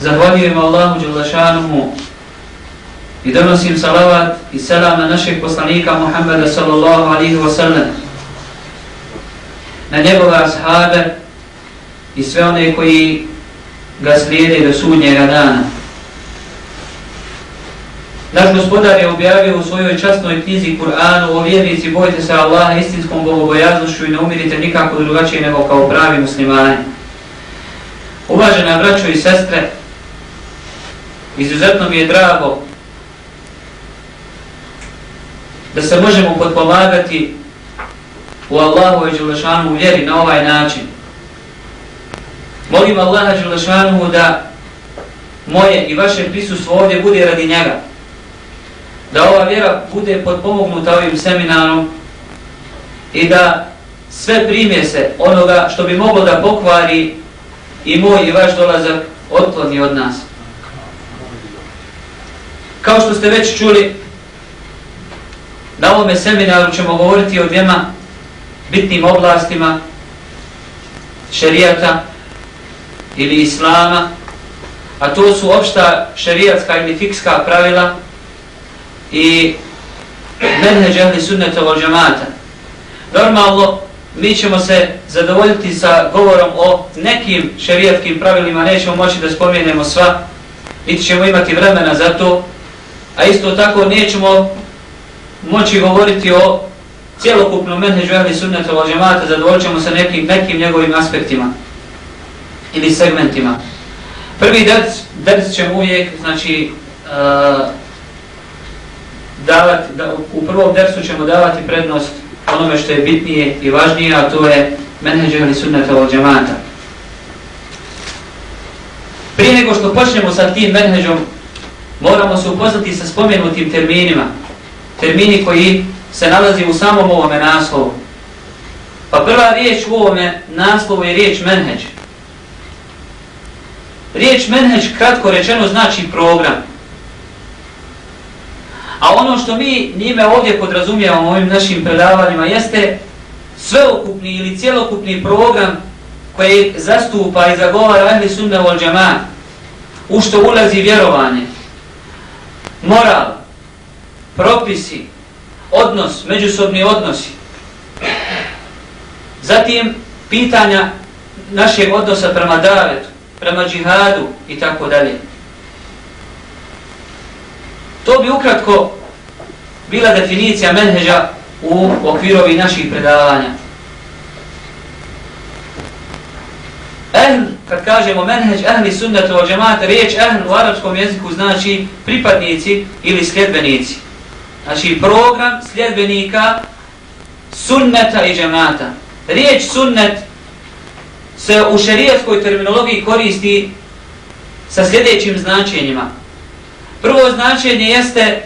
Zahvaljujem Allahu Đelešanuhu i donosim salavat i selam na našeg poslanika Muhammeda sallallahu alihi wasallam, na njegove ashabe i sve one koji ga slijede do sudnjega dana. Naš gospodar je objavio u svojoj častnoj knjizi Kur'anu o vjernici bojte se Allaha istinskom bogobojaznošću i ne umirite nikako drugačije nego kao pravi muslimani. Uvažena braćo i sestre, izuzetno mi je drago da se možemo potpomagati u Allahu i Đelešanu vjeri na ovaj način. Molim Allaha Đelešanu da moje i vaše prisustvo ovdje bude radi njega. Da ova vjera bude potpomognuta ovim seminarom i da sve primjese onoga što bi moglo da pokvari i moj i vaš dolazak otkloni od nas. Kao što ste već čuli, na ovome seminaru ćemo govoriti o dvijema bitnim oblastima šerijata ili islama, a to su opšta šerijatska ili fikska pravila i menheđ ahli sunneta vol džamata. Normalno, mi ćemo se zadovoljiti sa govorom o nekim šerijatskim pravilima, nećemo moći da spomenemo sva, niti ćemo imati vremena za to, a isto tako nećemo moći govoriti o cjelokupnom menheđu ehli sunnata vol džemata, zadovoljit ćemo se nekim, nekim njegovim aspektima ili segmentima. Prvi ders, ders ćemo uvijek, znači, e, uh, davati, da, u prvom dersu ćemo davati prednost onome što je bitnije i važnije, a to je menheđu ehli sunnata vol džemata. Prije nego što počnemo sa tim menheđom, moramo se upoznati sa spomenutim terminima. Termini koji se nalazi u samom ovome naslovu. Pa prva riječ u ovome naslovu je riječ menheđ. Riječ menheđ kratko rečeno znači program. A ono što mi njime ovdje podrazumijevamo ovim našim predavanjima jeste sveokupni ili cjelokupni program koji zastupa i zagovara ahli sunna vol džaman u što ulazi vjerovanje, moral, propisi, odnos, međusobni odnosi. Zatim pitanja našeg odnosa prema davetu, prema džihadu i tako dalje. To bi ukratko bila definicija menheđa u okvirovi naših predavanja. Ehl, kad kažemo menheđ, ehli sunnetu o džemata, riječ ehl u arapskom jeziku znači pripadnici ili sljedbenici. Znači program sljedbenika sunneta i džemata. Riječ sunnet se u šerijatskoj terminologiji koristi sa sljedećim značenjima. Prvo značenje jeste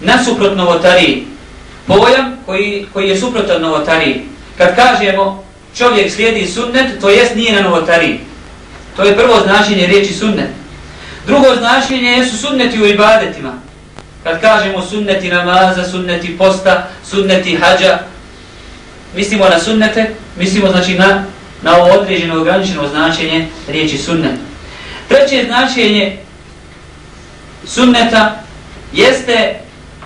nasuprot novotariji. Pojam koji, koji je suprotan novotariji. Kad kažemo čovjek slijedi sunnet, to jest nije na novotariji. To je prvo značenje riječi sunnet. Drugo značenje su sunneti u ibadetima. Kad kažemo sunneti namaza, sunneti posta, sunneti hađa, mislimo na sunnete, mislimo znači na, na ovo određeno ograničeno značenje riječi sunnet. Treće značenje sunneta jeste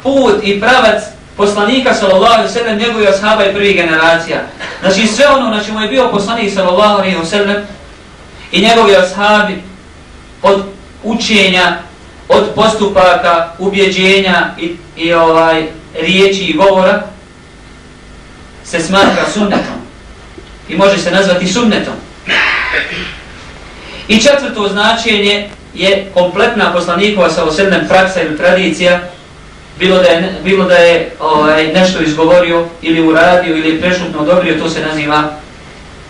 put i pravac poslanika sallallahu alejhi ve sellem njegovih ashaba i prvih generacija. Znači sve ono na čemu je bio poslanik sallallahu alejhi ve sellem i njegovi ashabi od učenja, od postupaka, ubjeđenja i, i ovaj riječi i govora se smatra sunnetom i može se nazvati sunnetom. I četvrto značenje je kompletna poslanikova sa osednem praksa ili tradicija, bilo da je, bilo da je ovaj, nešto izgovorio ili uradio ili prešutno odobrio, to se naziva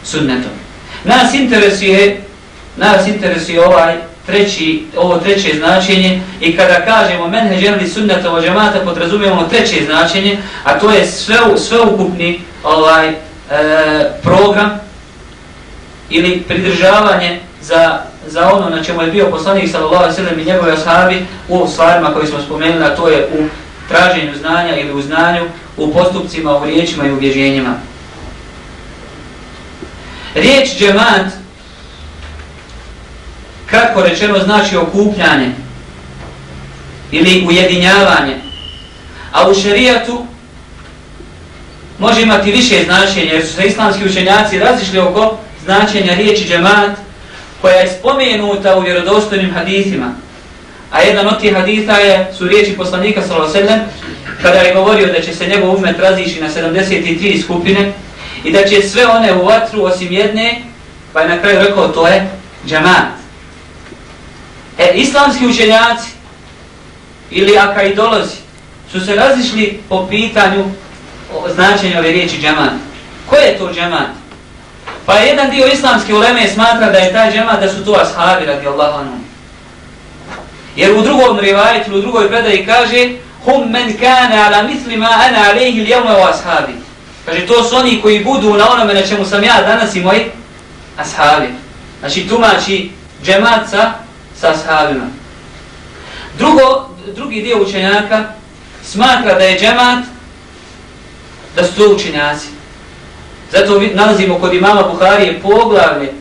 sunnetom. Nas interesuje, nas interesuje ovaj treći, ovo treće značenje i kada kažemo menhe želi sunnata o džemata podrazumijemo treće značenje, a to je sve, sveukupni ovaj, e, program ili pridržavanje za, za ono na čemu je bio poslanik sallallahu alejhi ve sellem i njegovi ashabi u stvarima koje smo spomenuli, a to je u traženju znanja ili u znanju, u postupcima, u riječima i ubježenjima. Riječ džemat, kratko rečeno, znači okupljanje ili ujedinjavanje. A u šerijatu može imati više značenja, jer su se islamski učenjaci razišli oko značenja riječi džemat, koja je spomenuta u vjerodostojnim hadithima. A jedan od tih haditha je, su riječi poslanika s.a.v. kada je govorio da će se njegov umet raziši na 73 skupine i da će sve one u vatru osim jedne, pa je na kraju rekao to je džemat. E, islamski učenjaci ili akaidolozi su se razišli po pitanju značenja ove riječi džemat. Ko je to džemat? Pa jedan dio islamske uleme smatra da je taj džemat da su to ashabi radi Allahu anhu. Jer u drugom rivajetu, u drugoj predaji kaže Hum men kane ala mislima ana alejhi ljevme o ashabi. Kaže, to su oni koji budu na onome na čemu sam ja danas i moji ashabi. Znači, tumači džemat sa, sa sahabima. Drugo, drugi dio učenjaka smatra da je džemat da su to učenjaci. Zato nalazimo kod imama Buharije poglavlje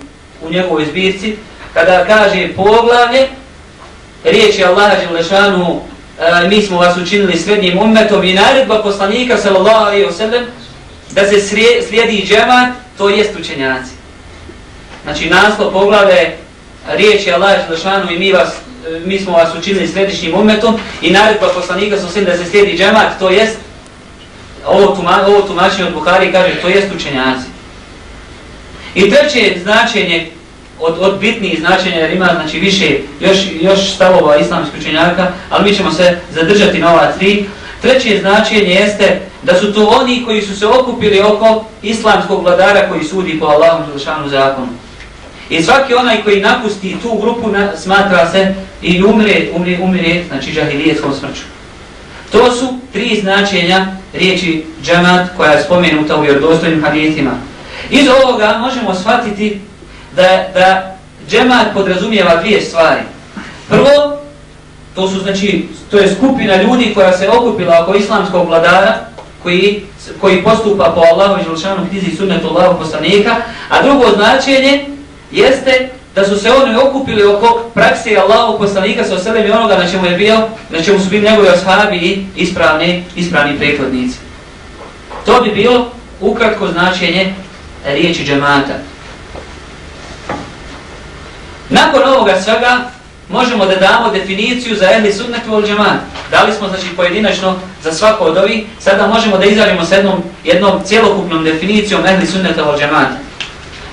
u njegovoj zbirci, kada kaže poglavlje, riječ je Allaha Đelešanu, e, mi smo vas učinili srednjim ummetom i naredba poslanika sallallahu alaihi wa sallam, da se slijedi džemat, to jest učenjaci. Znači naslov poglavlja je je Allah Želešanu i mi, vas, e, mi smo vas učinili središnjim umetom i naredba poslanika sallallahu svim da se slijedi džemat, to jest ovo, tuma, ovo tumačenje od Buhari kaže to jest učenjaci. I treće značenje od, od bitnijih značenja, jer ima znači, više, još, još stavova islamskih učenjaka, ali mi ćemo se zadržati na ova tri. Treće značenje jeste da su to oni koji su se okupili oko islamskog vladara koji sudi po Allahom zlušanu zakonu. I svaki onaj koji napusti tu grupu na, smatra se i umre, umre, umre, znači džahilijetskom smrću. To su tri značenja riječi džemat koja je spomenuta u vjerodostojnim hadijetima. Iz ovoga možemo shvatiti da, da džemat podrazumijeva dvije stvari. Prvo, to su znači, to je skupina ljudi koja se okupila oko islamskog vladara, koji, koji postupa po Allahu i Želšanu knjizi sunnetu Allahu poslanika, a drugo značenje jeste da su se oni okupili oko prakse Allahu poslanika sa oselem i onoga na čemu je bio, na čemu su bili njegovi ashabi i ispravni, ispravni prekladnici. To bi bilo ukratko značenje riječi džemata. Nakon ovoga svega možemo da damo definiciju za ehli sunnet vol džemat. Dali smo znači pojedinačno za svako od ovih, sada možemo da izađemo s jednom, jednom cijelokupnom definicijom ehli sunnetu vol džemata.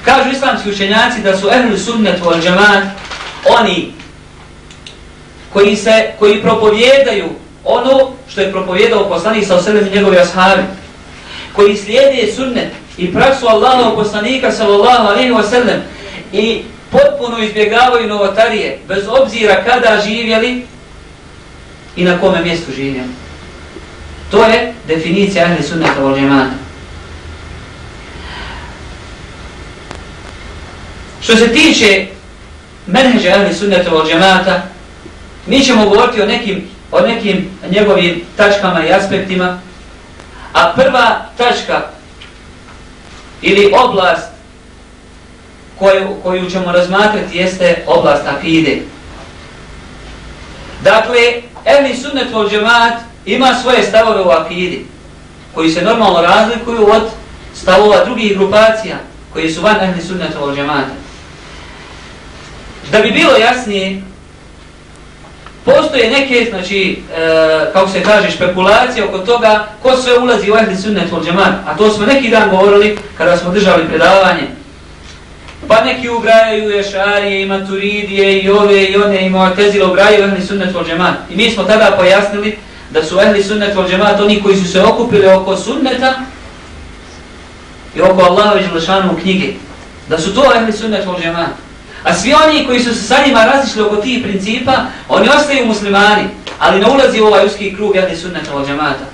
Kažu islamski učenjaci da su ehli sunnet wal džemat oni koji se koji propovjedaju ono što je propovjedao poslanik sa osrednjim njegovi ashabi koji slijede sunnet i praksu Allahov poslanika sallallahu alaihi wa sallam i potpuno izbjegavaju novotarije bez obzira kada živjeli i na kome mjestu živjeli. To je definicija ahli sunneta wal džemata. Što se tiče menheđa ahli sunnata od džemata, mi ćemo govoriti o nekim, o nekim njegovim tačkama i aspektima, a prva tačka ili oblast koju, koju ćemo razmatrati jeste oblast akide. Dakle, ehli sunnet od džemat ima svoje stavove u akidi, koji se normalno razlikuju od stavova drugih grupacija, koji su van ehli sunnet džemata. Da bi bilo jasnije, Postoje neke, znači, e, kako se kaže, špekulacije oko toga ko sve ulazi u ehli sunnet vol džemat. A to smo neki dan govorili kada smo držali predavanje. Pa neki ugrajaju ješarije i maturidije i ove i one i moatezile ugrajaju ehli sunnet vol džemat. I mi smo tada pojasnili da su ehli sunnet vol džemat oni koji su se okupili oko sunneta i oko Allaha i Želešanu knjige. Da su to ehli sunnet vol džemat. A svi oni koji su se sa njima različili oko tih principa, oni ostaju muslimani, ali ne ulazi u ovaj uski krug jedni sunneta od džamata.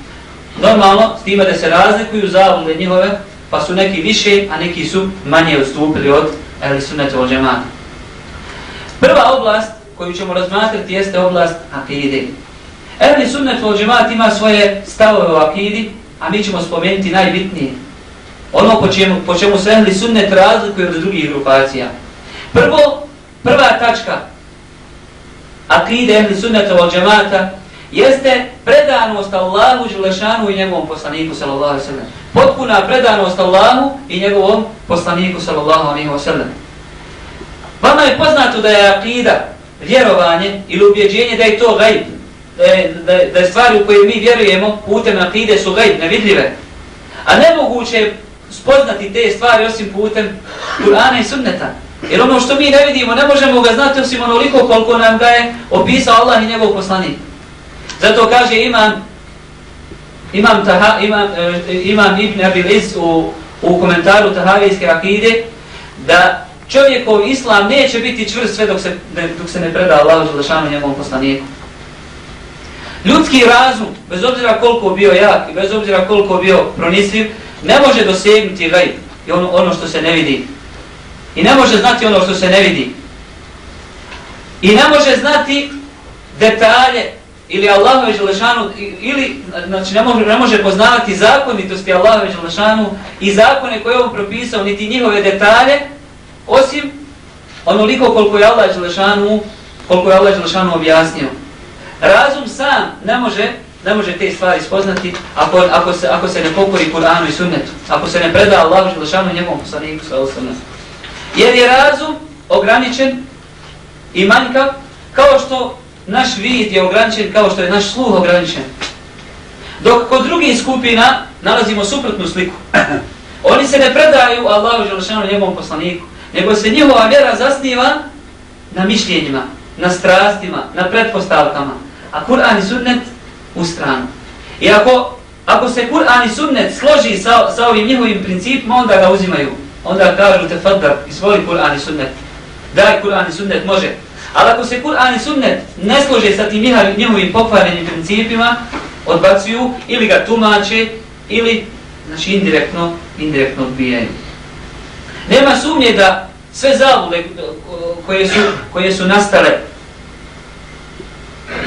Normalno, s time da se razlikuju zavode njihove, pa su neki više, a neki su manje odstupili od ehli sunneta od džamata. Prva oblast koju ćemo razmatrati jeste oblast akide. Ehli sunnet vol džemat ima svoje stavove u akidi, a mi ćemo spomenuti najbitnije. Ono po čemu, po čemu se ehli sunnet razlikuje od drugih grupacija. Prvo, prva tačka akide ehli sunnata wal džemata jeste predanost Allahu Želešanu i njegovom poslaniku sallallahu alaihi sallam. Potpuna predanost Allahu i njegovom poslaniku sallallahu alaihi sallam. Vama je poznato da je akida vjerovanje ili ubjeđenje da je to gajb, da je, da, da je stvari u koje mi vjerujemo putem akide su gajb, nevidljive. A nemoguće je spoznati te stvari osim putem Kur'ana i sunneta. Jer ono što mi ne vidimo, ne možemo ga znati osim onoliko koliko nam ga je opisao Allah i njegov poslanik. Zato kaže imam, imam, taha, imam, e, imam Ibn Abil Iz u, u komentaru Tahavijske akide, da čovjekov islam neće biti čvrst sve dok se, ne, dok se ne preda Allah i Želešanu njegovom poslaniku. Ljudski razum, bez obzira koliko bio jak i bez obzira koliko bio pronisljiv, ne može dosegnuti gajb i ono, ono što se ne vidi. I ne može znati ono što se ne vidi. I ne može znati detalje ili Allahove Želešanu, ili znači, ne, može, ne može poznavati zakonitosti Allahove Želešanu i zakone koje on propisao, niti njihove detalje, osim onoliko koliko je Allah Želešanu, koliko je Allah Želešanu objasnio. Razum sam ne može ne može te stvari spoznati ako, ako, se, ako se ne pokori Kur'anu i sunnetu, ako se ne preda Allahu Želešanu i njegovom poslaniku sa osnovnom. Jer je razum ograničen i manjkav kao što naš vid je ograničen, kao što je naš sluh ograničen. Dok kod drugih skupina nalazimo suprotnu sliku. Oni se ne predaju Allahu Želešanu njegovom poslaniku, nego se njihova vjera zasniva na mišljenjima, na strastima, na pretpostavkama. A Kur'an i sunnet u stranu. I ako, ako se Kur'an i sunnet složi sa, sa ovim njihovim principima, onda ga uzimaju onda kažu te fadar, izvoli Kur'an i sunnet. Daj Kur'an i sunnet, može. Ali ako se Kur'an i sunnet ne slože sa tim njihovim pokvarenim principima, odbacuju ili ga tumače ili znači indirektno, indirektno odbijaju. Nema sumnje da sve zavule koje su, koje su nastale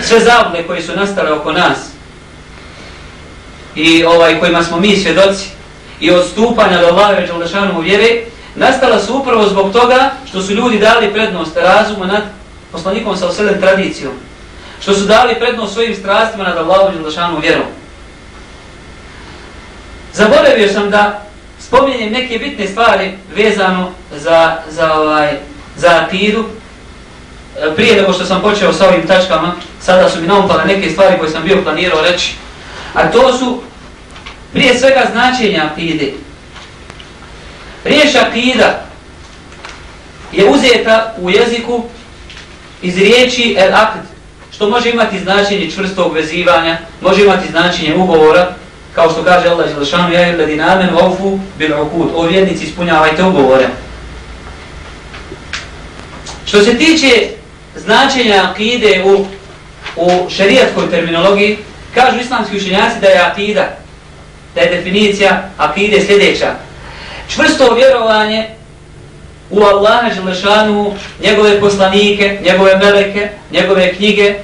sve zavule koje su nastale oko nas i ovaj kojima smo mi svjedoci i odstupanja do Allahove Đalešanu u vjere, nastala su upravo zbog toga što su ljudi dali prednost razuma nad poslanikom sa oselem tradicijom. Što su dali prednost svojim strastima nad Allahove Đalešanu u. Zaboravio sam da spominjem neke bitne stvari vezano za, za, ovaj, za atidu. E, prije nego što sam počeo sa ovim tačkama, sada su mi naumpale neke stvari koje sam bio planirao reći. A to su Prije svega značenja akide. Riješ akida je uzeta u jeziku iz riječi el akd, što može imati značenje čvrstog vezivanja, može imati značenje ugovora, kao što kaže Allah Želešanu, ja ili ladin amen ofu bil okud, o vjednici ispunjavajte ugovore. Što se tiče značenja akide u, u šarijatkoj terminologiji, kažu islamski učenjaci da je akida da je definicija akide sljedeća. Čvrsto vjerovanje u Allaha Želešanu, njegove poslanike, njegove meleke, njegove knjige,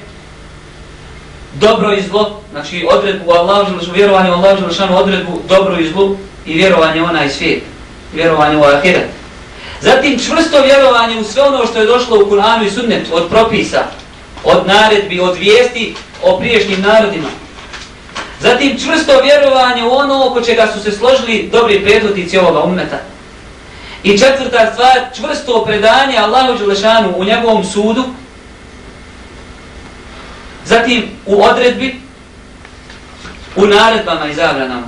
dobro i zlo, znači odredbu u Allahu Želešanu, vjerovanje u Allahu Želešanu, odredbu dobro i zlo i vjerovanje u onaj svijet, vjerovanje u ahiret. Zatim čvrsto vjerovanje u sve ono što je došlo u Kur'anu i sunnetu, od propisa, od naredbi, od vijesti o priješnjim narodima, Zatim čvrsto vjerovanje u ono oko čega su se složili dobri predvodnici ovoga ummeta. I četvrta stvar, čvrsto predanje Allahu Đelešanu u njegovom sudu zatim u odredbi, u naredbama i zabranama.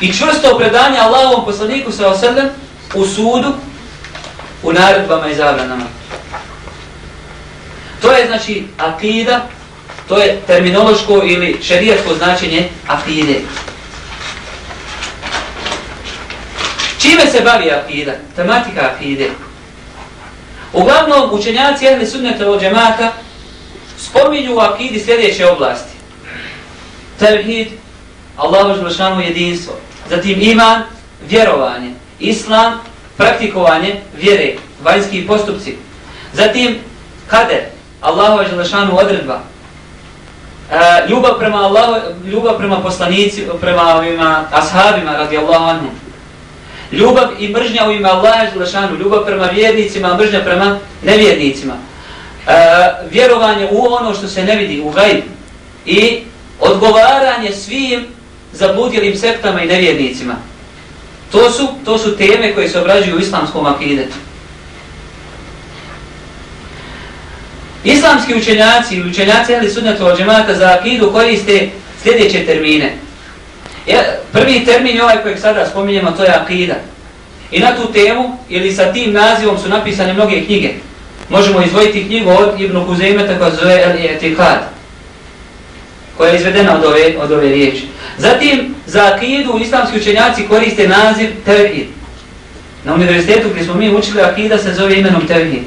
I čvrsto predanje Allahovom poslaniku sa osredem u sudu, u naredbama i zabranama. To je znači akida, to je terminološko ili šerijatsko značenje akide. Čime se bavi akida? Tematika akide. Uglavnom, učenjaci ehli sunneta od džemata spominju u akidi sljedeće oblasti. Tevhid, Allahu želešanu jedinstvo. Zatim iman, vjerovanje. Islam, praktikovanje vjere, vanjski postupci. Zatim kader, Allahu želešanu odredba. E, ljubav prema Allahu, ljubav prema poslanici, prema ovima ashabima radijallahu anhu. Ljubav i mržnja u ime Allaha Želešanu, ljubav prema vjernicima, mržnja prema nevjernicima. E, vjerovanje u ono što se ne vidi, u gajb. I odgovaranje svim zabludjelim sektama i nevjernicima. To su, to su teme koje se obrađuju u islamskom akidetu. Islamski učenjaci i učenjaci ali sunnetu od džemata za akidu koriste sljedeće termine. Ja, prvi termin je ovaj kojeg sada spominjemo, to je akida. I na tu temu, ili sa tim nazivom su napisane mnoge knjige. Možemo izvojiti knjigu od Ibn Huzeymeta koja zove El Etikad, koja je izvedena od ove, od ove riječi. Zatim, za akidu islamski učenjaci koriste naziv Tevhid. Na univerzitetu gdje smo mi učili akida se zove imenom Tevhid.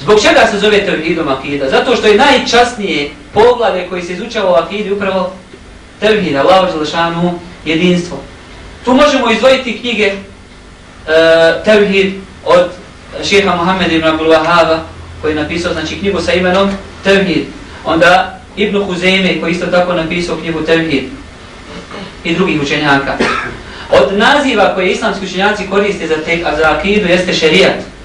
Zbog čega se zove Tevhidom akida? Zato što je najčasnije poglavlje koje se izučava u akidi upravo Tevhid, Allah Želešanu, jedinstvo. Tu možemo izdvojiti knjige e, Tevhid od šeha Muhammed ibn Abdul Wahaba, koji je napisao znači, knjigu sa imenom Tevhid. Onda Ibn Huzeyme, koji isto tako napisao knjigu Tevhid. I drugih učenjaka. Od naziva koje islamski učenjaci koriste za, tek, za akidu jeste šerijat.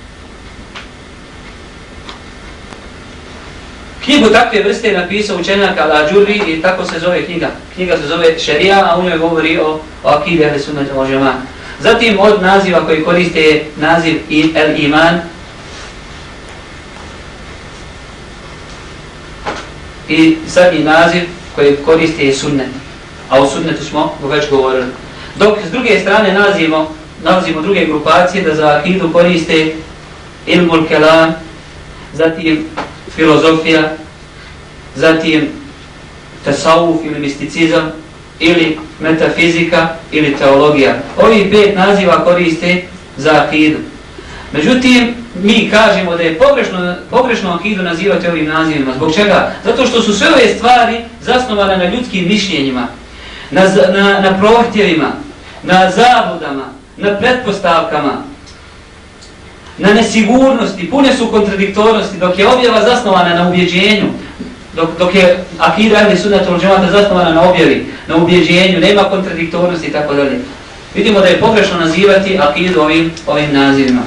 Knjigu takve vrste je napisao učenjak Al-Ađurri i tako se zove knjiga. Knjiga se zove Šerija, a u njoj govori o, o akide ili sunnat al Zatim od naziva koji koriste naziv El-Iman i zadnji naziv koji koriste je sunnet. A o sunnetu smo već govorili. Dok s druge strane nalazimo, nalazimo druge grupacije da za akidu koriste ilmul kelam, zatim filozofija, zatim tasavuf ili misticizam, ili metafizika, ili teologija. Ovi pet naziva koriste za akidu. Međutim, mi kažemo da je pogrešno, pogrešno akidu nazivati ovim nazivima. Zbog čega? Zato što su sve ove stvari zasnovane na ljudskim mišljenjima, na, na, na prohtjevima, na zabudama, na pretpostavkama, na nesigurnosti, pune su kontradiktornosti, dok je objava zasnovana na ubjeđenju, dok, dok je akida ili sunatul džemata zasnovana na objavi, na ubjeđenju, nema kontradiktornosti i tako dalje. Vidimo da je pogrešno nazivati akidu ovim, ovim nazivima.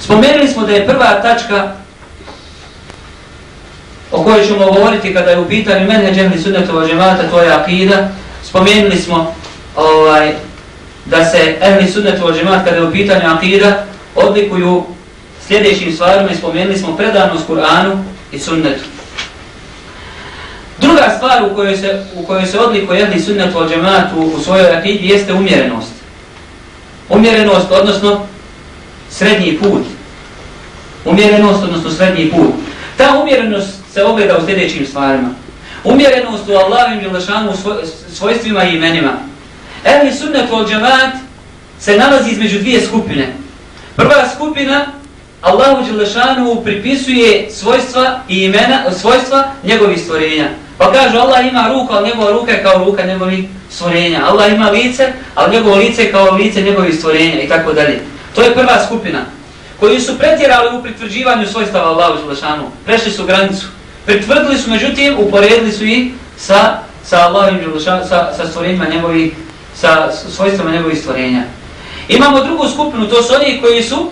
Spomenuli smo da je prva tačka o kojoj ćemo govoriti kada je u pitanju mene džemli sunnatova džemata, to je akida. Spomenuli smo ovaj, da se ehli sunnatova džemata kada je u pitanju akida, odlikuju sljedećim stvarima i spomenuli smo predanost Kur'anu i sunnetu. Druga stvar u kojoj se, u kojoj se odlikuje jedni sunnet od džematu u svojoj akidi jeste umjerenost. Umjerenost, odnosno srednji put. Umjerenost, odnosno srednji put. Ta umjerenost se ogleda u sljedećim stvarima. Umjerenost u Allahim i Lašanu svojstvima i imenima. Ehli sunnet od džemat se nalazi između dvije skupine. Prva skupina Allahu Đelešanu pripisuje svojstva i imena, svojstva njegovih stvorenja. Pa kažu Allah ima ruku, ali njegova ruka je kao ruka njegovih stvorenja. Allah ima lice, ali njegovo lice je kao lice njegovih stvorenja i tako dalje. To je prva skupina koji su pretjerali u pritvrđivanju svojstava Allahu Đelešanu. Prešli su granicu. Pritvrdili su, međutim, uporedili su ih sa, sa Allahom Đelešanu, sa, sa stvorenjima njegovih, sa svojstvama njegovih stvorenja. Imamo drugu skupinu, to su oni koji su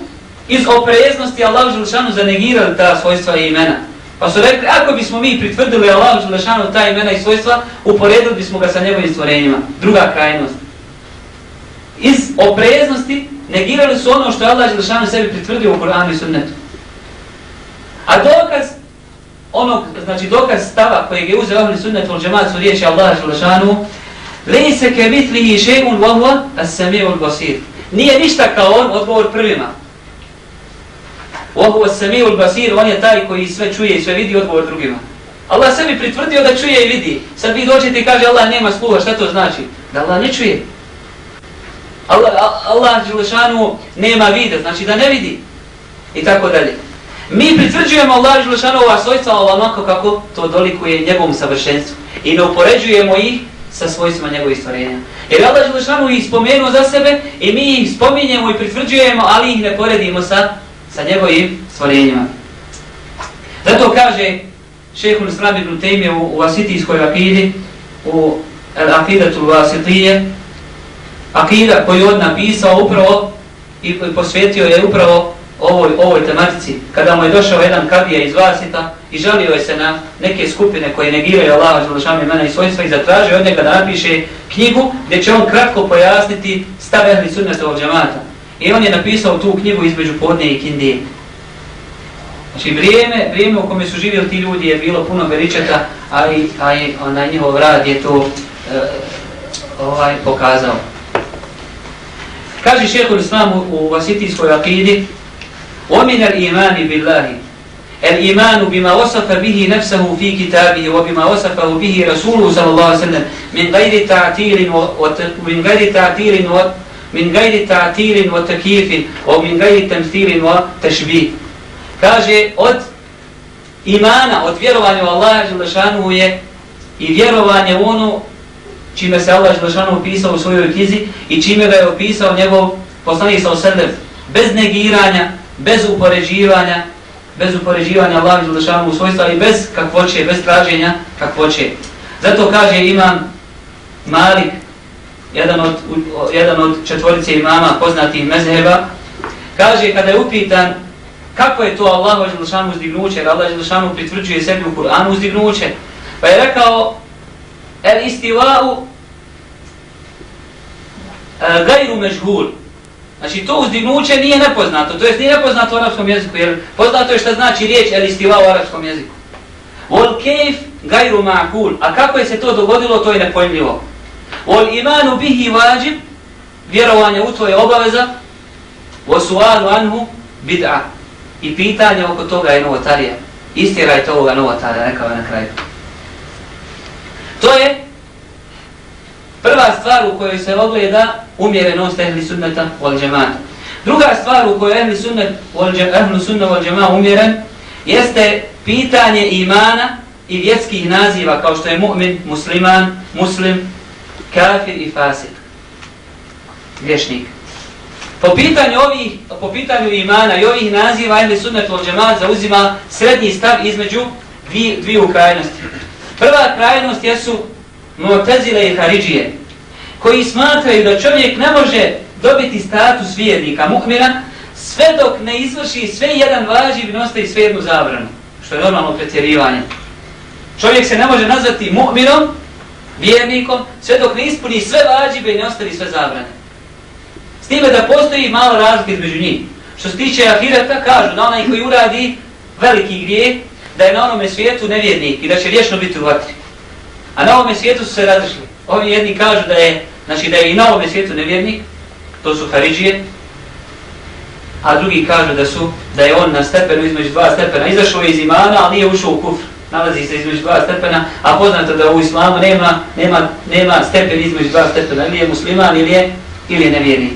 iz opreznosti Allah Želešanu zanegirali ta svojstva i imena. Pa su rekli, ako bismo mi pritvrdili Allah Želešanu ta imena i svojstva, uporedili bismo ga sa njegovim stvorenjima. Druga krajnost. Iz opreznosti negirali su ono što je Allah Želešanu sebi pritvrdio u Koranu i Sunnetu. A dokaz onog, znači dokaz stava kojeg je uzeo ahli sunnet vol džemat su riječi Allah želešanu, Lejse ke mitlihi še'un vahva as-sami'ul basir. Nije ništa kao on, odgovor prvima. Vahva as-sami'ul basir, on je taj koji sve čuje i sve vidi, odgovor drugima. Allah sebi pritvrdio da čuje i vidi. Sad vi dođete i kaže Allah nema sluha, šta to znači? Da Allah ne čuje. Allah, Allah Đelešanu nema vide, znači da ne vidi. I tako dalje. Mi pritvrđujemo Allah Đelešanu ova svojstva, ali kako to dolikuje njegovom savršenstvu. I ne upoređujemo ih sa svojstvima njegovih stvorenja. Jer Allah Želešanu ih spomenuo za sebe i mi ih spominjemo i pritvrđujemo, ali ih ne poredimo sa, sa njegovim stvorenjima. Zato kaže šehhul Islam ibn Tejmije u, u Asitijskoj akidi, u Al-Akidatul Asitije, akida koju on napisao upravo i posvetio je upravo ovoj, ovoj tematici. Kada mu je došao jedan kadija iz Vasita i žalio je se na neke skupine koje negiraju Allah, Želešanu imena i svojstva i zatražio od njega da napiše knjigu gdje će on kratko pojasniti stav ehli sunnata ovog džamata. I on je napisao tu knjigu između podne i kindije. Znači vrijeme, vrijeme u kome su živjeli ti ljudi je bilo puno veličeta, a i, a i onaj njihov rad je to e, ovaj pokazao. Kaže šehhul islamu u vasitijskoj akidi, ومن الإيمان بالله الإيمان بما وصف به نفسه في كتابه وبما وصفه به رسوله صلى الله عليه وسلم من غير تعتيل ومن غير تعتيل من غير تعتيل وتكييف ومن غير تمثيل وتشبيه kaže od imana, od vjerovanja u Allaha Želešanu je i vjerovanje u ono čime se Allah Želešanu opisao u svojoj knjizi i čime ga je opisao njegov poslanik sa osredem, bez negiranja, bez upoređivanja, bez upoređivanja Allah Želešanu u svojstva i bez kakvoće, bez traženja kakvoće. Zato kaže imam Malik, jedan od, jedan od četvorice imama poznatih mezheba, kaže kada je upitan kako je to Allah Želešanu uzdignuće, jer Allah Želešanu pritvrđuje sebi u Kur'anu uzdignuće, pa je rekao el istivau e, gajru mežhul. Znači to uzdignuće nije nepoznato, to jest nije nepoznato u arapskom jeziku, jer poznato je šta znači riječ el u arapskom jeziku. Vol kejf gajru ma'kul. A kako je se to dogodilo, to je nepojmljivo. Vol imanu bihi vađib, vjerovanje u tvoje obaveza, vo sualu anhu bid'a. I pitanje oko toga je novotarija. Istirajte ovoga novotarija, neka na kraju. To je prva stvar u kojoj se ogleda umjerenost ehli sunneta wal džemata. Druga stvar u kojoj ehli sunnet ehli sunna wal džemata umjeren jeste pitanje imana i vjetskih naziva kao što je mu'min, musliman, muslim, kafir i fasik. Vješnik. Po pitanju ovih, po pitanju imana i ovih naziva ehli sunnet wal džemata zauzima srednji stav između dvije, dvije krajnosti. Prva krajnost jesu Mu'tazile i Haridžije, koji smatraju da čovjek ne može dobiti status vjernika, muhmina, sve dok ne izvrši sve jedan važiv i ostaje sve jednu zabranu, što je normalno pretjerivanje. Čovjek se ne može nazvati mu'minom, vjernikom, sve dok ne ispuni sve važive i ne ostavi sve zabrane. S time da postoji malo razlike između njih. Što se tiče ahireta, kažu da onaj koji uradi veliki grijeh, da je na onome svijetu nevjernik i da će vječno biti u vatri. A na ovome svijetu su se razišli. Ovi jedni kažu da je, znači da je i na ovome svijetu nevjernik, to su Haridžije, a drugi kažu da su da je on na stepenu između dva stepena izašao iz imana, ali nije ušao u kufr. Nalazi se između dva stepena, a poznato da u islamu nema, nema, nema stepen između dva stepena, ili je musliman ili je, ili je nevjernik.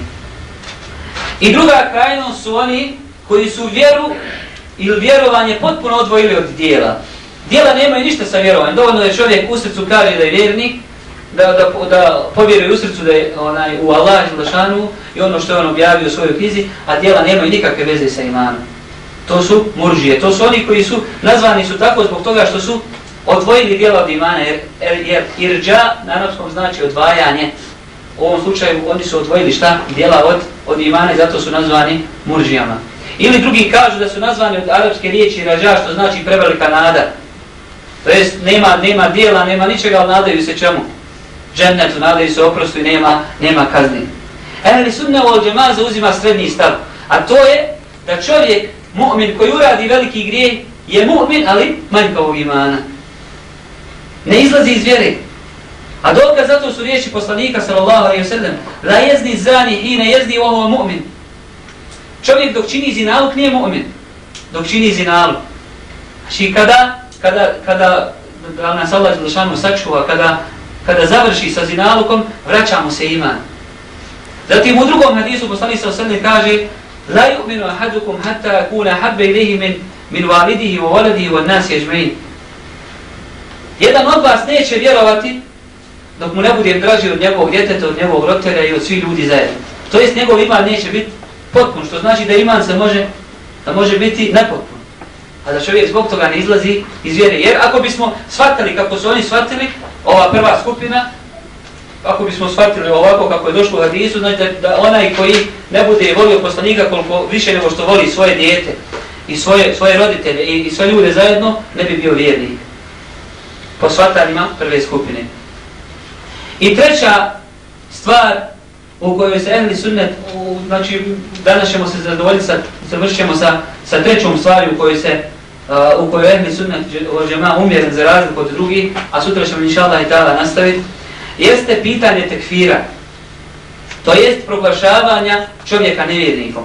I druga krajnost su oni koji su vjeru ili vjerovanje potpuno odvojili od dijela. Dijela nemaju ništa sa vjerovanjem. Dovoljno da čovjek u srcu kaže da je vjernik, da, da, da povjeruje u srcu da je onaj, u Allah Želešanu i ono što je on objavio u svojoj knjizi, a dijela nemaju nikakve veze sa imanom. To su muržije, To su oni koji su nazvani su tako zbog toga što su odvojili dijela od imana, jer, jer, jer irđa na arabskom znači odvajanje. U ovom slučaju oni su odvojili šta? Dijela od, od imana i zato su nazvani muržijama. Ili drugi kažu da su nazvani od arapske riječi rađa, što znači prevelika nada. To jest, nema, nema dijela, nema ničega, ali nadaju se čemu? Džennetu, nadaju se oprostu i nema, nema kazni. Ehli sunne u al-đemaza uzima srednji stav. A to je da čovjek, mu'min koji uradi veliki grijeh, je mu'min, ali manjkavog imana. Ne izlazi iz vjere. A dokaz zato su riječi poslanika sallallahu alaihi wa sallam la jezni zani i ne jezni ovo mu'min. Čovjek dok čini zinaluk nije mu'min. Dok čini zinaluk. Znači kada, kada, kada da nas Allah Đelšanu sačuva, kada, kada završi sa zinalukom, vraćamo se iman. Zatim u drugom hadisu poslani sa alaihi kaže La yu'minu ahadukum hatta kuna habbe ilihi min, min validihi wa waladihi wa nas ježmein. Jedan od vas neće vjerovati dok mu ne bude draži od njegovog djeteta, od njegovog roditelja i od svih ljudi zajedno. To jest njegov iman neće biti potpun, što znači da iman se može, da može biti nepotpun. A da čovjek zbog toga ne izlazi iz vjere. Jer ako bismo shvatili kako su oni shvatili, ova prva skupina, ako bismo shvatili ovako kako je došlo u hadisu, znači da, da onaj koji ne bude volio poslanika koliko više nego što voli svoje dijete i svoje, svoje roditelje i, i sve ljude zajedno, ne bi bio vjernik. Po shvatanjima prve skupine. I treća stvar u kojoj se ehli sunnet, u, znači danas ćemo se zadovoljiti, sa, završit ćemo sa, sa trećom stvari u kojoj se uh, u kojoj ehli sunnet džema umjeren za razliku od drugih, a sutra ćemo inša Allah i tada nastaviti, jeste pitanje tekfira. To jest proglašavanja čovjeka nevjernikom.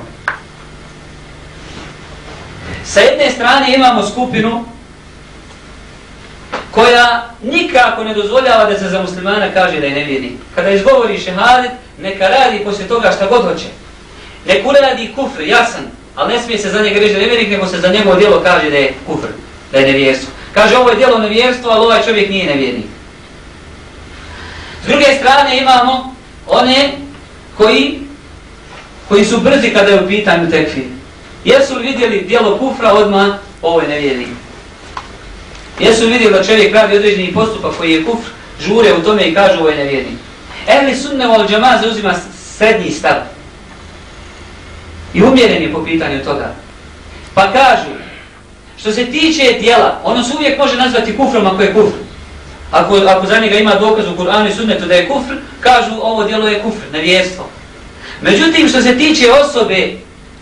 Sa jedne strane imamo skupinu koja nikako ne dozvoljava da se za muslimana kaže da je nevjernik. Kada izgovori šehadet, neka radi poslije toga šta god hoće. Nek uradi kufr, jasan, ali ne smije se za njega reći nevjernik, nego se za njegovo djelo kaže da je kufr, da je nevjerstvo. Kaže ovo je djelo nevjerstvo, ali ovaj čovjek nije nevjernik. S druge strane imamo one koji, koji su brzi kada je u pitanju tekfir. Jesu li vidjeli djelo kufra odmah, ovo je nevjernik. Jesu vidjeli da čovjek radi određeni postupak koji je kufr, žure u tome i kažu ovo je nevjernik. Ehli sunne u al-đama zauzima srednji stav. I umjeren je po pitanju toga. Pa kažu, što se tiče dijela, ono se uvijek može nazvati kufrom ako je kufr. Ako, ako za njega ima dokaz u Kur'anu i sunnetu da je kufr, kažu ovo dijelo je kufr, nevjerstvo. Međutim, što se tiče osobe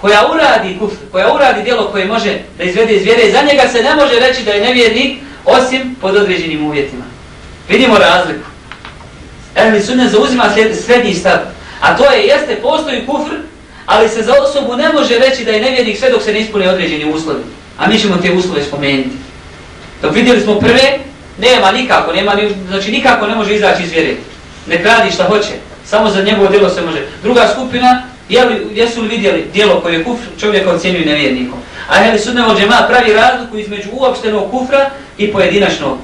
koja uradi kufr, koja uradi dijelo koje može da izvede iz vjere, za njega se ne može reći da je nevjernik, osim pod određenim uvjetima. Vidimo razliku. Ehli sunne zauzima srednji stav. A to je, jeste, postoji kufr, ali se za osobu ne može reći da je nevjernik sve dok se ne ispune određeni uslovi. A mi ćemo te uslove spomenuti. Dok vidjeli smo prve, nema nikako, nema, znači nikako ne može izaći iz vjere. Ne radi šta hoće, samo za njegovo djelo se može. Druga skupina, jeli, jesu li vidjeli djelo koje je kufr, čovjeka ocjenjuju nevjernikom. A Ehli Sunne džema pravi razliku između uopštenog kufra i pojedinačnog.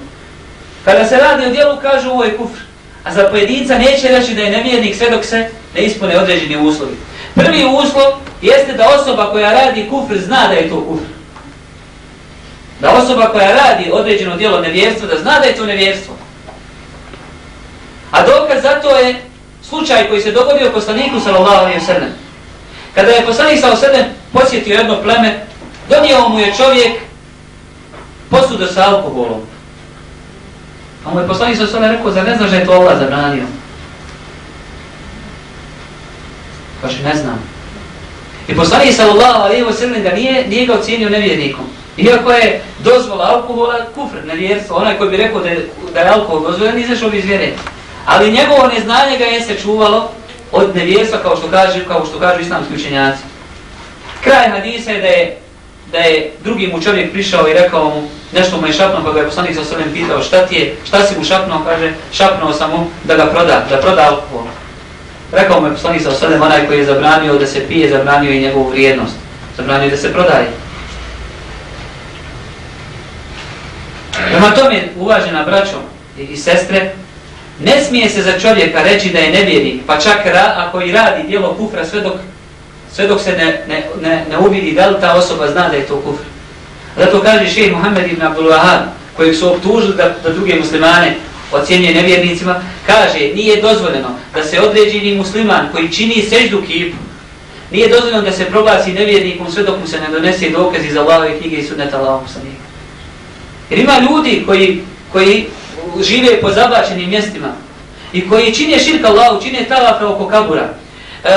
Kada se radi o djelu, kažu ovo je kufr. A za pojedinca neće reći da je nevjernik sve dok se ne ispune određeni uslovi. Prvi uslov jeste da osoba koja radi kufr zna da je to kufr. Da osoba koja radi određeno dijelo nevjerstva, da zna da je to nevjerstvo. A dokaz za to je slučaj koji se dogodio poslaniku sallallahu alaihi sallam. Kada je poslanik sallallahu alaihi sallam posjetio jedno pleme, donio mu je čovjek posudu sa alkoholom. A mu je poslanik sa sveme rekao, zar ne znaš da je to Allah zabranio? Kaže, ne znam. I poslanik sallallahu alaihi wa sallam ga nije, nije ga ocijenio nevjernikom. Iako je dozvola alkohola kufr, nevjerstvo, onaj koji bi rekao da je, da je alkohol dozvoljen, izašao bi iz vjere. Ali njegovo neznanje ga je se čuvalo od nevjerstva, kao što kaže, kao što kažu islamski učenjaci. Kraj hadisa je da je da je drugi mu čovjek prišao i rekao mu nešto mu je šapnuo, pa ga je poslanik sa sredem pitao šta ti je, šta si mu šapnuo, kaže šapnuo sam mu da ga proda, da proda alkohol. Rekao mu je poslanik sa sredem, onaj koji je zabranio da se pije, zabranio i njegovu vrijednost, zabranio da se prodaje. Prema tome, uvažena braćo i, i sestre, ne smije se za čovjeka reći da je nevjernik, pa čak ra, ako i radi dijelo kufra sve dok sve dok se ne, ne, ne, ne uvidi da li ta osoba zna da je to kufr. Zato kaže šehr Muhammed ibn Abdul Wahab, koji su optužili da, da druge muslimane ocjenjuje nevjernicima, kaže nije dozvoljeno da se određeni musliman koji čini seždu kipu, nije dozvoljeno da se proglasi nevjernikom sve dok mu se ne donese dokazi za Allahove knjige i sudneta Allahom sanika. Jer ima ljudi koji, koji žive po zabačenim mjestima i koji čine širka Allahu, čine tavafe oko kabura. E,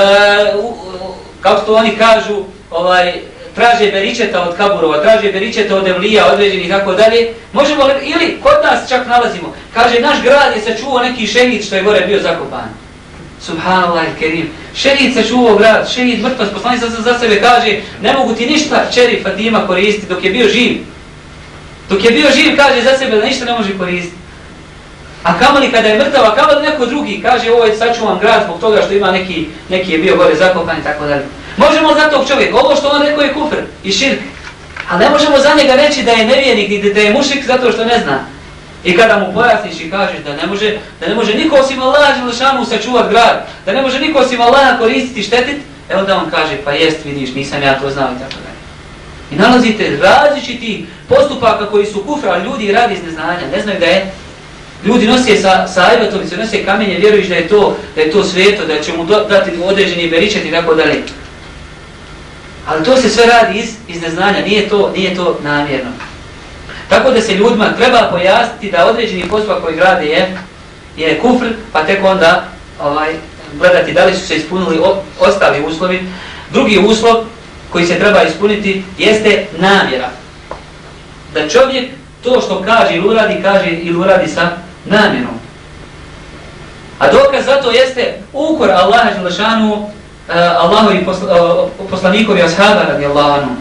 kako to oni kažu, ovaj, traže beričeta od kaburova, traže beričeta od evlija, određenih i tako dalje, možemo li, ili kod nas čak nalazimo, kaže naš grad je sačuvao neki šehid što je gore bio zakopan. Subhanallah kerim. Šehid sačuvao grad, šehid mrtvac, poslani za, za sebe kaže, ne mogu ti ništa čeri Fatima koristiti dok je bio živ. Dok je bio živ, kaže za sebe da ništa ne može koristiti. A kamali kada je mrtav, a kamali neko drugi, kaže ovo je sačuvan grad zbog toga što ima neki, neki je bio gore zakopan i tako dalje. Možemo za tog čovjeka, ovo što on rekao je kufr i širk, ali ne možemo za njega reći da je nevijenik i da je mušik zato što ne zna. I kada mu pojasniš i kažeš da ne može, da ne može niko osim Allaha Želešanu sačuvat grad, da ne može niko osim Allaha koristiti i štetit, evo da on kaže, pa jest, vidiš, nisam ja to znao i tako dalje. I nalazite različiti postupaka koji su kufra, ljudi radi iz neznanja, ne znaju da je Ljudi nose sa, sa ajbatovice, nose kamenje, vjerujuš da je to da je to sveto, da će mu dati određeni beričet i tako dalje. Ali to se sve radi iz, iz neznanja, nije to, nije to namjerno. Tako da se ljudima treba pojasniti da određeni postupak koji grade je, je kufr, pa tek onda ovaj, gledati da li su se ispunili o, ostali uslovi. Drugi uslov koji se treba ispuniti jeste namjera. Da čovjek to što kaže ili uradi, kaže ili uradi sa namjerom. A dokaz za to jeste ukor Allaha Đelešanu, Eh, Allahovi posla, uh, poslanikovi ashaba radi anhu.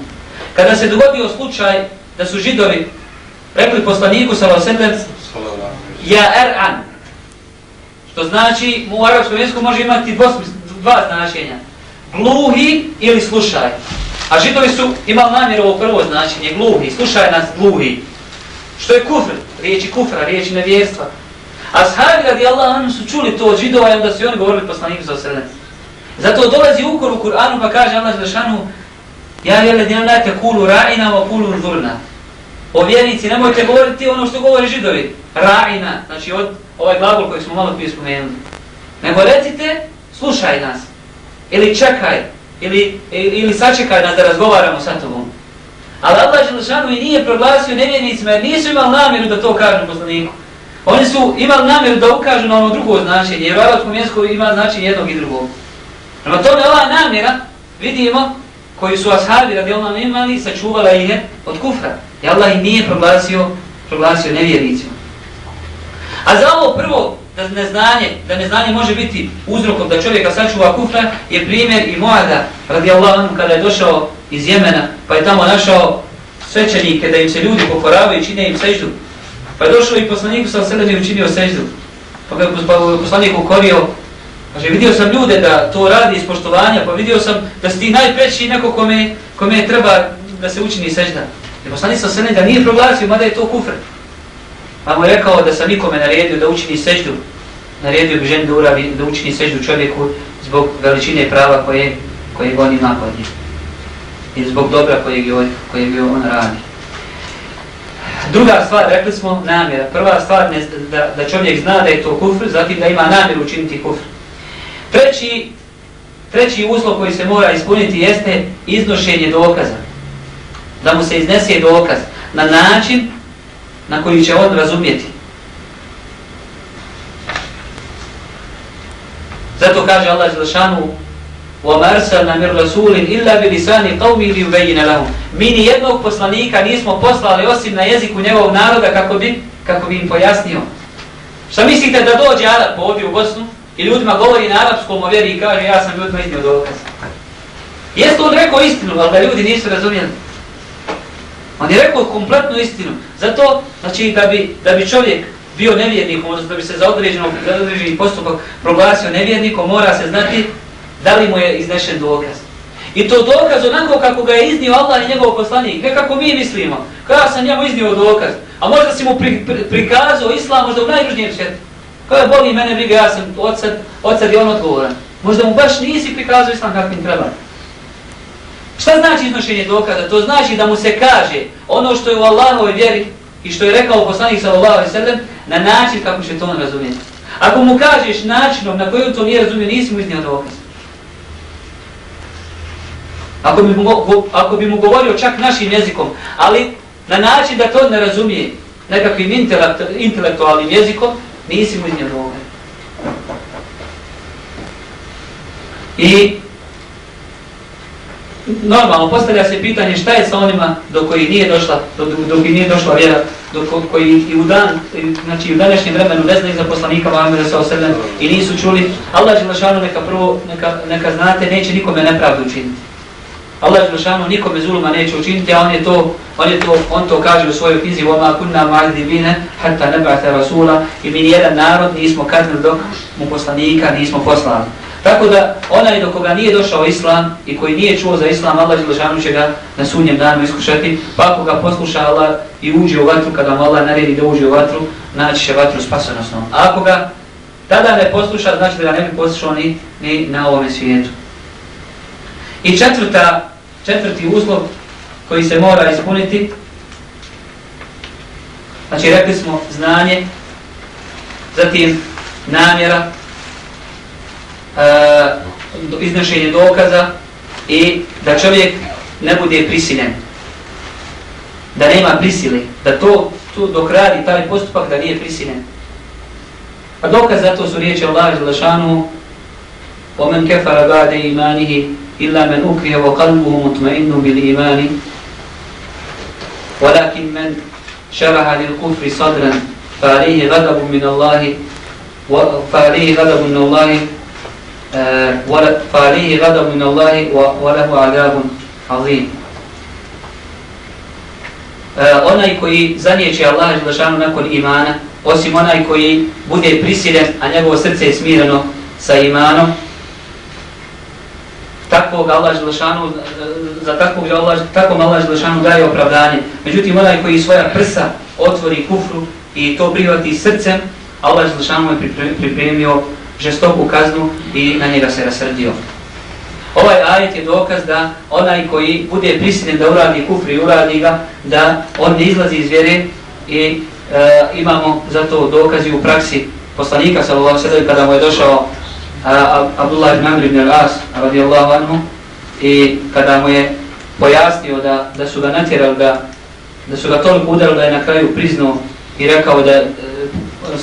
Kada se dogodio slučaj da su židovi rekli poslaniku sallallahu ja er'an, što znači u arabskom jeziku može imati dvosmis, dva značenja. Gluhi ili slušaj. A židovi su imali namjer ovo prvo značenje, gluhi, slušaj nas gluhi. Što je kufr? Riječi kufra, riječi nevjerstva. Ashabi radijallahu radi su čuli to od židova i onda su oni govorili poslaniku za. Zato dolazi ukor u Kur'anu pa kaže Allah Želešanu Ja vjele dnjam kulu ra'ina wa kulu zurna. O vjernici, nemojte govoriti ono što govori židovi. Ra'ina, znači od ovaj glagol koji smo malo prije spomenuli. Nego recite, slušaj nas. Ili čekaj, ili, ili sačekaj nas da razgovaramo sa tobom. Ali Allah Želešanu i nije proglasio nevjernicima jer nisu imali namjeru da to kažu poslaniku. Oni su imali namjeru da ukažu na ono drugo značenje, jer u arabskom jeziku ima značenje jednog i drugog. Prema tome ova namjera, vidimo, koji su ashabi radi Allah imali, sačuvala ih je od kufra. I Allah ih nije proglasio, proglasio nevjernicima. A za ovo prvo, da neznanje, da neznanje može biti uzrokom da čovjeka sačuva kufra, je primjer i Moada radi Allah kada je došao iz Jemena, pa je tamo našao svećenike da im se ljudi pokoravaju i čine im seždu. Pa je došao i poslaniku sa sedem i učinio seždu. Pa ga je poslanik ukorio, kaže, vidio sam ljude da to radi iz poštovanja, pa vidio sam da si ti najpreći neko kome, kome treba da se učini sežda. Jer poslanik sa sene da nije proglasio, mada je to kufr. Pa mu je rekao da sam nikome naredio da učini seždu. Naredio bi žen da, uravi, da učini seždu čovjeku zbog veličine prava koje, koje on ima kod njih i zbog dobra kojeg je, kojeg je on radi. Druga stvar, rekli smo namjera. Prva stvar, ne, da, da čovjek zna da je to kufr, zatim da ima namjeru učiniti kufr. Treći, treći uslov koji se mora ispuniti jeste iznošenje dokaza. Da mu se iznese dokaz na način na koji će on razumjeti. Zato kaže Allah Želešanu وَمَا أَرْسَلْنَا مِنْ رَسُولٍ إِلَّا بِلِسَانِ قَوْمِ لِيُبَيِّنَ لَهُمْ Mi ni jednog poslanika nismo poslali osim na jeziku njegovog naroda kako bi, kako bi im pojasnio. Šta mislite da dođe Arab ovdje u Bosnu I ljudima govori na arapskom o vjeri i kaže ja sam ljudima iznio dokaz. Jeste on rekao istinu, ali da ljudi nisu razumijeli. On je rekao kompletnu istinu. Zato, znači, da bi, da bi čovjek bio nevjernikom, odnosno da bi se za određeni postupak proglasio nevjernikom, mora se znati da li mu je iznešen dokaz. I to dokaz onako kako ga je iznio Allah i njegov poslanik, ne kako mi mislimo. Kada sam njemu iznio dokaz, a možda si mu pri, pri, prikazao islam možda u najružnijem svijetu. Kada boli mene briga, ja sam odsad, odsad i on odgovoran. Možda mu baš nisi prikazao islam kakvim treba. Šta znači iznošenje dokaza? To znači da mu se kaže ono što je u Allahove vjeri i što je rekao poslanik sallallahu alaihi sallam na način kako će to on razumjeti. Ako mu kažeš načinom na koji on to nije razumio, nisi mu iznio dokaz. Ako bi, mu, ako bi mu govorio čak našim jezikom, ali na način da to ne razumije nekakvim intelektualnim jezikom, nisi mu iznio dovoljno. I normalno postavlja se pitanje šta je sa onima do koji nije došla, do, do koji nije došla vjera, do koji i u dan, znači u današnjem vremenu ne znaju za poslanika Muhammeda sa oselem i nisu čuli, Allah Želešanu neka prvo, neka, neka znate, neće nikome nepravdu učiniti. Allah Želešanu nikome zuluma neće učiniti, a on je to, on je to, on to kaže u svojoj knjizi وَمَا كُنَّا مَعْدِبِينَ حَتَّى نَبْعَتَ رَسُولَ i mi nijedan narod nismo kaznili dok mu poslanika nismo poslali. Tako da onaj do koga nije došao islam i koji nije čuo za islam, Allah Želešanu će ga na sunnjem danu iskušati, pa ako ga posluša Allah i uđe u vatru, kada mu Allah naredi da uđe u vatru, naći će vatru spasonosnom. A ako ga tada ne posluša, znači da ga ne bi poslušao ni, ni na ovome svijetu. I četvrta, četvrti uslov koji se mora ispuniti, znači rekli smo znanje, zatim namjera, uh, iznošenje dokaza i da čovjek ne bude prisiljen. Da nema prisile. Da to, to dok radi taj postupak da nije prisiljen. A dokaz za to su riječi Allah iz Lašanu وَمَنْ كَفَرَ بَعْدَ إِمَانِهِ إِلَّا مَنْ أُكْرِهَ وَقَلْبُهُ مُطْمَئِنُّ بِالْإِمَانِ وَلَكِنْ مَنْ شَرَحَ لِلْكُفْرِ صَدْرًا فَعَلِيهِ غَدَبٌ مِنَ اللَّهِ فَعَلِيهِ غَدَبٌ مِنَ اللَّهِ فعليه غضب من الله وله عذاب عظيم onaj koji zanijeće Allah Želešanu nakon imana, osim onaj koji bude prisiljen, a njegovo srce je smireno sa imanom, takvog Allah Želešanu, e, za takvog Allah, takvom Allah Želešanu daje opravdanje. Međutim, onaj koji svoja prsa otvori kufru i to prihvati srcem, Allah Želešanu je pripremio žestoku kaznu i na njega se rasrdio. Ovaj ajet je dokaz da onaj koji bude prisiljen da uradi kufri i uradi ga, da on ne izlazi iz vjere i e, imamo zato dokazi u praksi poslanika sallallahu sallam kada mu je došao Abdullah ibn Amr ibn al-As radijallahu anhu i kada mu je pojasnio da, da su ga natjerali da, da su ga toliko udarili da je na kraju priznao i rekao da e,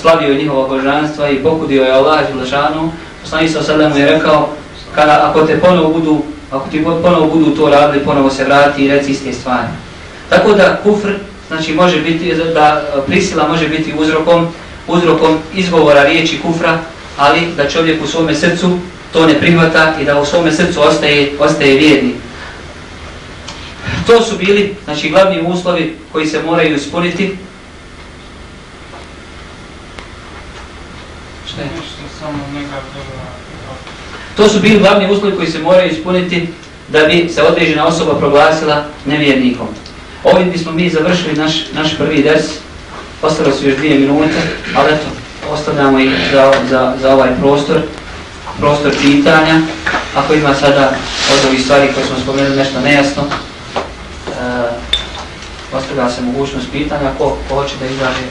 slavio njihovo božanstva i pokudio je Allah Želešanu, poslani sa sada mu je rekao, kada, ako te ponovo budu, ako ti ponovo budu to radili, ponovo se vrati i reci iste stvari. Tako da kufr, znači može biti, da prisila može biti uzrokom, uzrokom izgovora riječi kufra, ali da čovjek u svome srcu to ne prihvata i da u svome srcu ostaje, ostaje vjerni. To su bili znači, glavni uslovi koji se moraju ispuniti To su bili glavni uslovi koji se moraju ispuniti da bi se određena osoba proglasila nevjernikom. Ovim bismo mi završili naš, naš prvi ders. Ostalo su još dvije minute, ali eto, ostavljamo ih za, za, za ovaj prostor, prostor pitanja. Ako ima sada od ovih stvari koje smo spomenuli nešto nejasno, e, ostavlja se mogućnost pitanja. Ko, ko hoće da izraže?